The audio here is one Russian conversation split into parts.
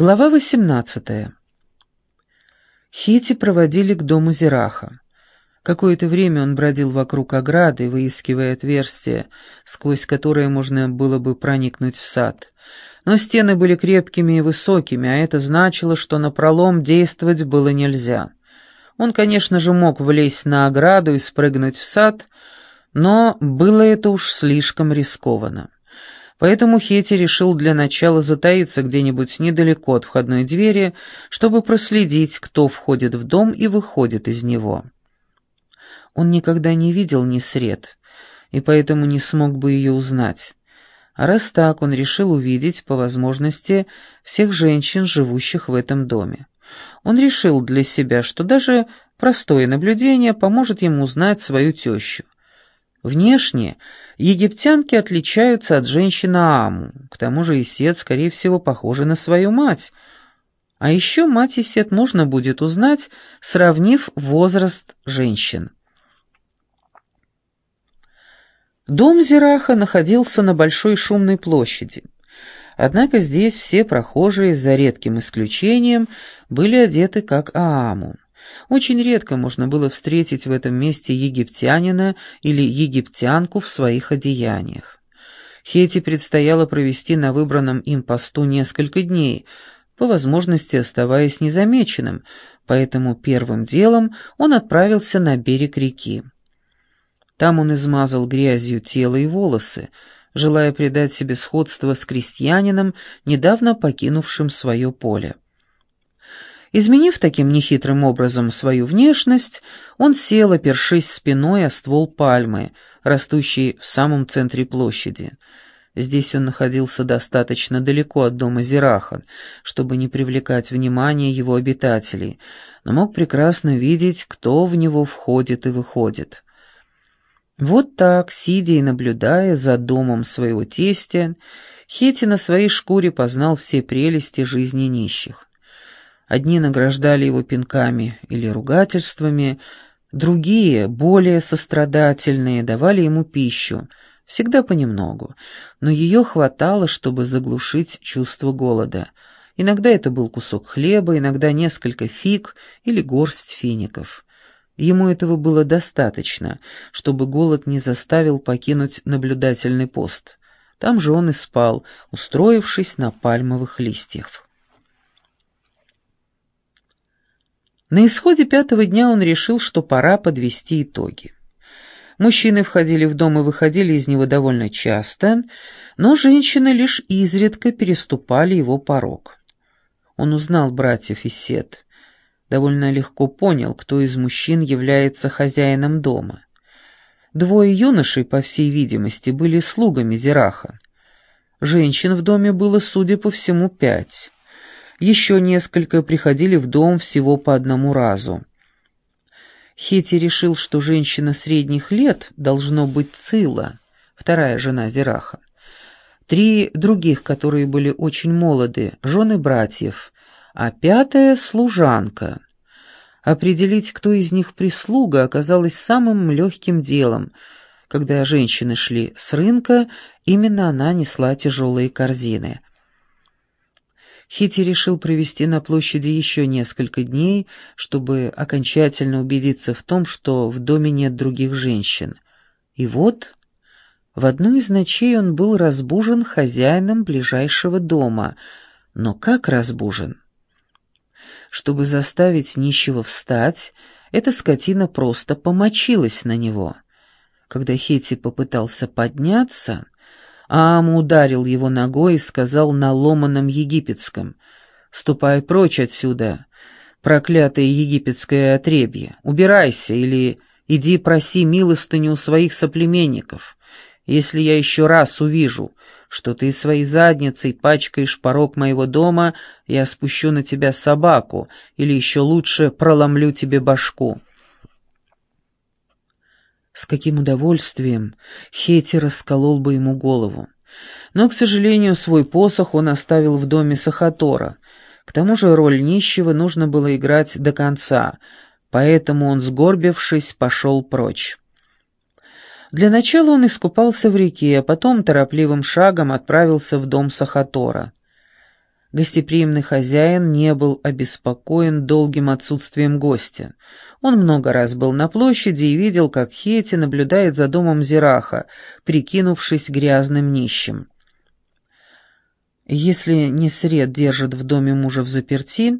Глава 18. Хити проводили к дому Зираха. Какое-то время он бродил вокруг ограды, выискивая отверстие, сквозь которое можно было бы проникнуть в сад. Но стены были крепкими и высокими, а это значило, что на пролом действовать было нельзя. Он, конечно же, мог влезть на ограду и спрыгнуть в сад, но было это уж слишком рискованно. Поэтому Хети решил для начала затаиться где-нибудь недалеко от входной двери, чтобы проследить, кто входит в дом и выходит из него. Он никогда не видел Несред, и поэтому не смог бы ее узнать. А раз так, он решил увидеть, по возможности, всех женщин, живущих в этом доме. Он решил для себя, что даже простое наблюдение поможет ему узнать свою тещу. Внешне египтянки отличаются от женщин Ааму, к тому же Исет, скорее всего, похожа на свою мать. А еще мать Исет можно будет узнать, сравнив возраст женщин. Дом Зираха находился на большой шумной площади. Однако здесь все прохожие, за редким исключением, были одеты как Ааму. Очень редко можно было встретить в этом месте египтянина или египтянку в своих одеяниях. Хети предстояло провести на выбранном им посту несколько дней, по возможности оставаясь незамеченным, поэтому первым делом он отправился на берег реки. Там он измазал грязью тело и волосы, желая придать себе сходство с крестьянином, недавно покинувшим свое поле. Изменив таким нехитрым образом свою внешность, он сел, опершись спиной о ствол пальмы, растущей в самом центре площади. Здесь он находился достаточно далеко от дома Зираха, чтобы не привлекать внимание его обитателей, но мог прекрасно видеть, кто в него входит и выходит. Вот так, сидя и наблюдая за домом своего тестя, Хети на своей шкуре познал все прелести жизни нищих. Одни награждали его пинками или ругательствами, другие, более сострадательные, давали ему пищу, всегда понемногу, но ее хватало, чтобы заглушить чувство голода. Иногда это был кусок хлеба, иногда несколько фиг или горсть фиников. Ему этого было достаточно, чтобы голод не заставил покинуть наблюдательный пост. Там же он и спал, устроившись на пальмовых листьях. На исходе пятого дня он решил, что пора подвести итоги. Мужчины входили в дом и выходили из него довольно часто, но женщины лишь изредка переступали его порог. Он узнал братьев и сет, довольно легко понял, кто из мужчин является хозяином дома. Двое юношей, по всей видимости, были слугами Зираха. Женщин в доме было, судя по всему, пять. Еще несколько приходили в дом всего по одному разу. Хети решил, что женщина средних лет должно быть Цила, вторая жена Зираха. Три других, которые были очень молоды, жены братьев, а пятая — служанка. Определить, кто из них прислуга, оказалось самым легким делом. Когда женщины шли с рынка, именно она несла тяжелые корзины — Хити решил провести на площади еще несколько дней, чтобы окончательно убедиться в том, что в доме нет других женщин. И вот в одну из ночей он был разбужен хозяином ближайшего дома. Но как разбужен? Чтобы заставить нищего встать, эта скотина просто помочилась на него. Когда Хети попытался подняться, Аам ударил его ногой и сказал на ломаном египетском «Ступай прочь отсюда, проклятое египетское отребье, убирайся или иди проси милостыню у своих соплеменников. Если я еще раз увижу, что ты своей задницей пачкаешь порог моего дома, я спущу на тебя собаку или еще лучше проломлю тебе башку». Каким удовольствием Хети расколол бы ему голову. Но, к сожалению, свой посох он оставил в доме Сахатора. К тому же роль нищего нужно было играть до конца, поэтому он, сгорбившись, пошел прочь. Для начала он искупался в реке, а потом торопливым шагом отправился в дом Сахатора. Гостеприимный хозяин не был обеспокоен долгим отсутствием гостя. Он много раз был на площади и видел, как Хети наблюдает за домом Зираха, прикинувшись грязным нищим. Если не сред держит в доме мужа в заперти,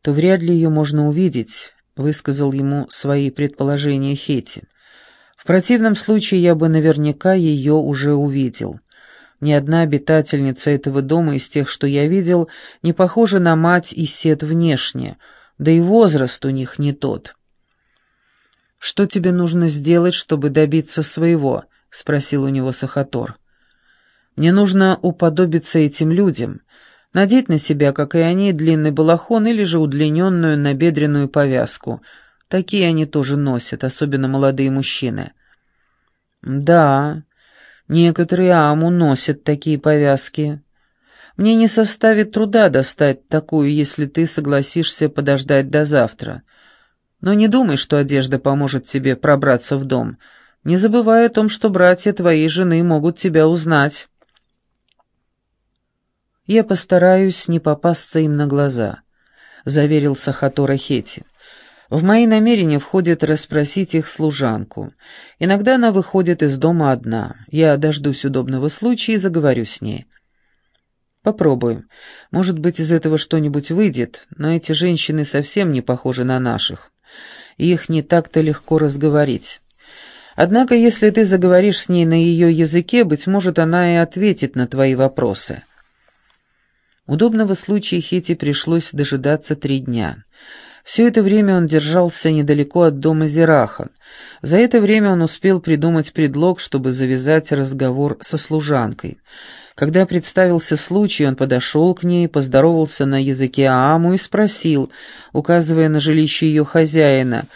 то вряд ли ее можно увидеть, высказал ему свои предположения Хети. В противном случае я бы наверняка ее уже увидел. Ни одна обитательница этого дома из тех, что я видел, не похожа на мать и сет внешне, да и возраст у них не тот. «Что тебе нужно сделать, чтобы добиться своего?» — спросил у него Сахатор. «Мне нужно уподобиться этим людям, надеть на себя, как и они, длинный балахон или же удлиненную набедренную повязку. Такие они тоже носят, особенно молодые мужчины». «Да, Некоторые аму носят такие повязки. Мне не составит труда достать такую, если ты согласишься подождать до завтра. Но не думай, что одежда поможет тебе пробраться в дом. Не забывай о том, что братья твоей жены могут тебя узнать. Я постараюсь не попасться им на глаза, — заверил Сахатора Хети. В мои намерения входит расспросить их служанку. Иногда она выходит из дома одна. Я дождусь удобного случая и заговорю с ней. Попробуем. Может быть, из этого что-нибудь выйдет, но эти женщины совсем не похожи на наших. их не так-то легко разговорить. Однако, если ты заговоришь с ней на ее языке, быть может, она и ответит на твои вопросы. Удобного случая Хете пришлось дожидаться три дня. Все это время он держался недалеко от дома Зираха. За это время он успел придумать предлог, чтобы завязать разговор со служанкой. Когда представился случай, он подошел к ней, поздоровался на языке Ааму и спросил, указывая на жилище ее хозяина,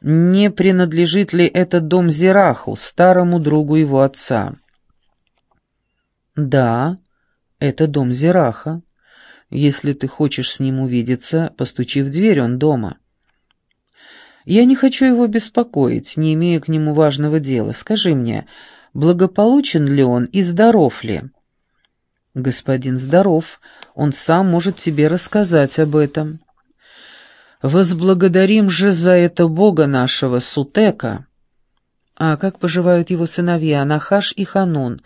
не принадлежит ли этот дом Зираху, старому другу его отца. «Да, это дом Зираха», если ты хочешь с ним увидеться, постучи в дверь, он дома». «Я не хочу его беспокоить, не имея к нему важного дела. Скажи мне, благополучен ли он и здоров ли?» «Господин здоров, он сам может тебе рассказать об этом». «Возблагодарим же за это Бога нашего, Сутека». «А как поживают его сыновья, Нахаш и Ханун?»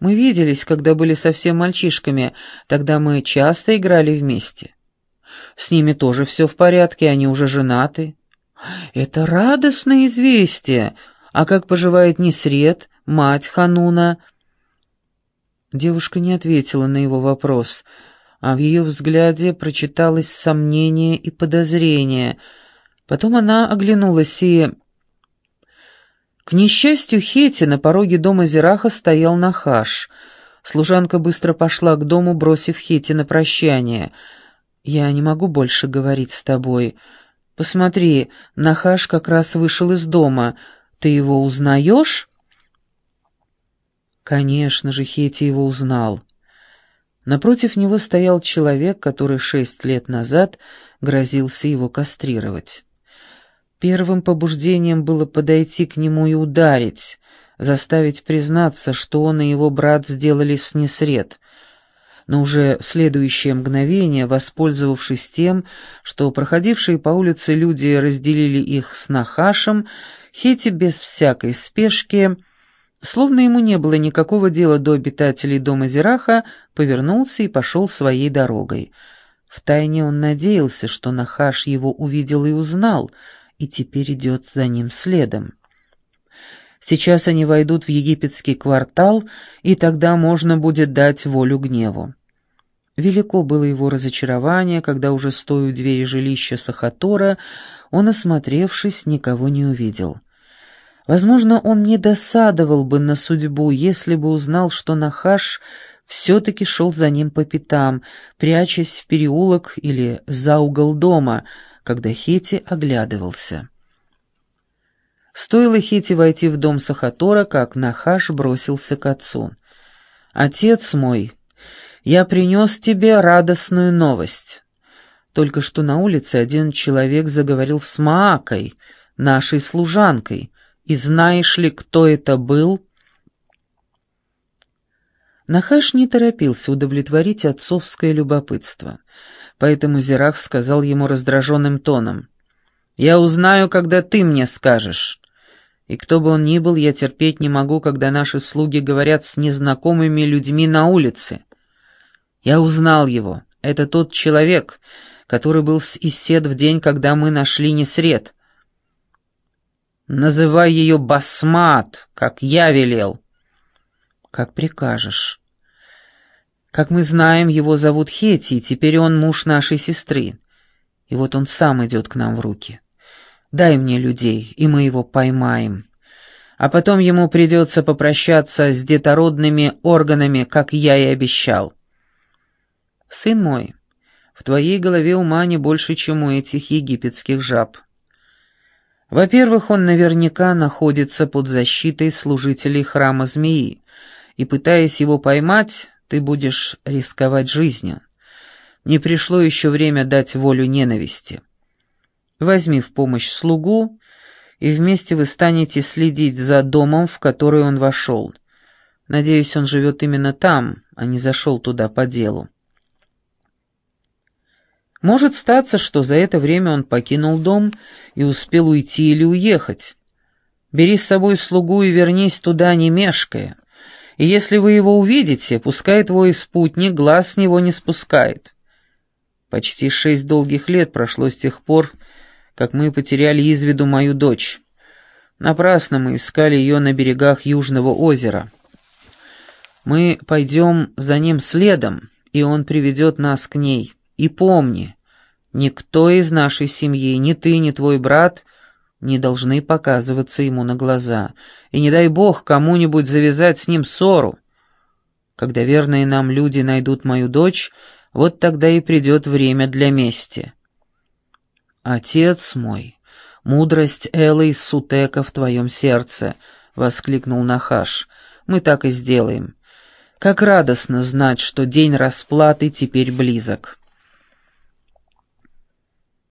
Мы виделись, когда были совсем мальчишками, тогда мы часто играли вместе. С ними тоже все в порядке, они уже женаты. Это радостное известие. А как поживает Несред, мать Хануна? Девушка не ответила на его вопрос, а в ее взгляде прочиталось сомнение и подозрение. Потом она оглянулась и к несчастью Хети на пороге дома Зираха стоял Нахаш. Служанка быстро пошла к дому, бросив Хети на прощание. «Я не могу больше говорить с тобой. Посмотри, Нахаш как раз вышел из дома. Ты его узнаешь?» Конечно же, Хети его узнал. Напротив него стоял человек, который шесть лет назад грозился его кастрировать. Первым побуждением было подойти к нему и ударить, заставить признаться, что он и его брат сделали с несред. Но уже в следующее мгновение, воспользовавшись тем, что проходившие по улице люди разделили их с Нахашем, Хети без всякой спешки, словно ему не было никакого дела до обитателей дома Зираха, повернулся и пошел своей дорогой. Втайне он надеялся, что Нахаш его увидел и узнал — и теперь идет за ним следом. Сейчас они войдут в египетский квартал, и тогда можно будет дать волю гневу. Велико было его разочарование, когда уже стоя у двери жилища Сахатора, он, осмотревшись, никого не увидел. Возможно, он не досадовал бы на судьбу, если бы узнал, что Нахаш все-таки шел за ним по пятам, прячась в переулок или за угол дома — когда Хети оглядывался. Стоило Хети войти в дом Сахатора, как Нахаш бросился к отцу. «Отец мой, я принес тебе радостную новость. Только что на улице один человек заговорил с Маакой, нашей служанкой, и знаешь ли, кто это был?» Нахаш не торопился удовлетворить отцовское любопытство, поэтому Зирах сказал ему раздраженным тоном, «Я узнаю, когда ты мне скажешь. И кто бы он ни был, я терпеть не могу, когда наши слуги говорят с незнакомыми людьми на улице. Я узнал его. Это тот человек, который был с Исед в день, когда мы нашли Несред. Называй ее Басмат, как я велел. Как прикажешь. Как мы знаем, его зовут Хети, и теперь он муж нашей сестры. И вот он сам идет к нам в руки. Дай мне людей, и мы его поймаем. А потом ему придется попрощаться с детородными органами, как я и обещал. Сын мой, в твоей голове ума не больше, чем у этих египетских жаб. Во-первых, он наверняка находится под защитой служителей храма змеи, и, пытаясь его поймать, ты будешь рисковать жизнью. Не пришло еще время дать волю ненависти. Возьми в помощь слугу, и вместе вы станете следить за домом, в который он вошел. Надеюсь, он живет именно там, а не зашел туда по делу. Может статься, что за это время он покинул дом и успел уйти или уехать. Бери с собой слугу и вернись туда, не мешкая. И если вы его увидите, пускай твой спутник глаз с него не спускает. Почти шесть долгих лет прошло с тех пор, как мы потеряли из виду мою дочь. Напрасно мы искали ее на берегах Южного озера. Мы пойдем за ним следом, и он приведет нас к ней». И помни, никто из нашей семьи, ни ты, ни твой брат, не должны показываться ему на глаза, и не дай бог кому-нибудь завязать с ним ссору. Когда верные нам люди найдут мою дочь, вот тогда и придет время для мести. Отец мой, мудрость Эллы из Сутека в твоем сердце, — воскликнул Нахаш, — мы так и сделаем. Как радостно знать, что день расплаты теперь близок.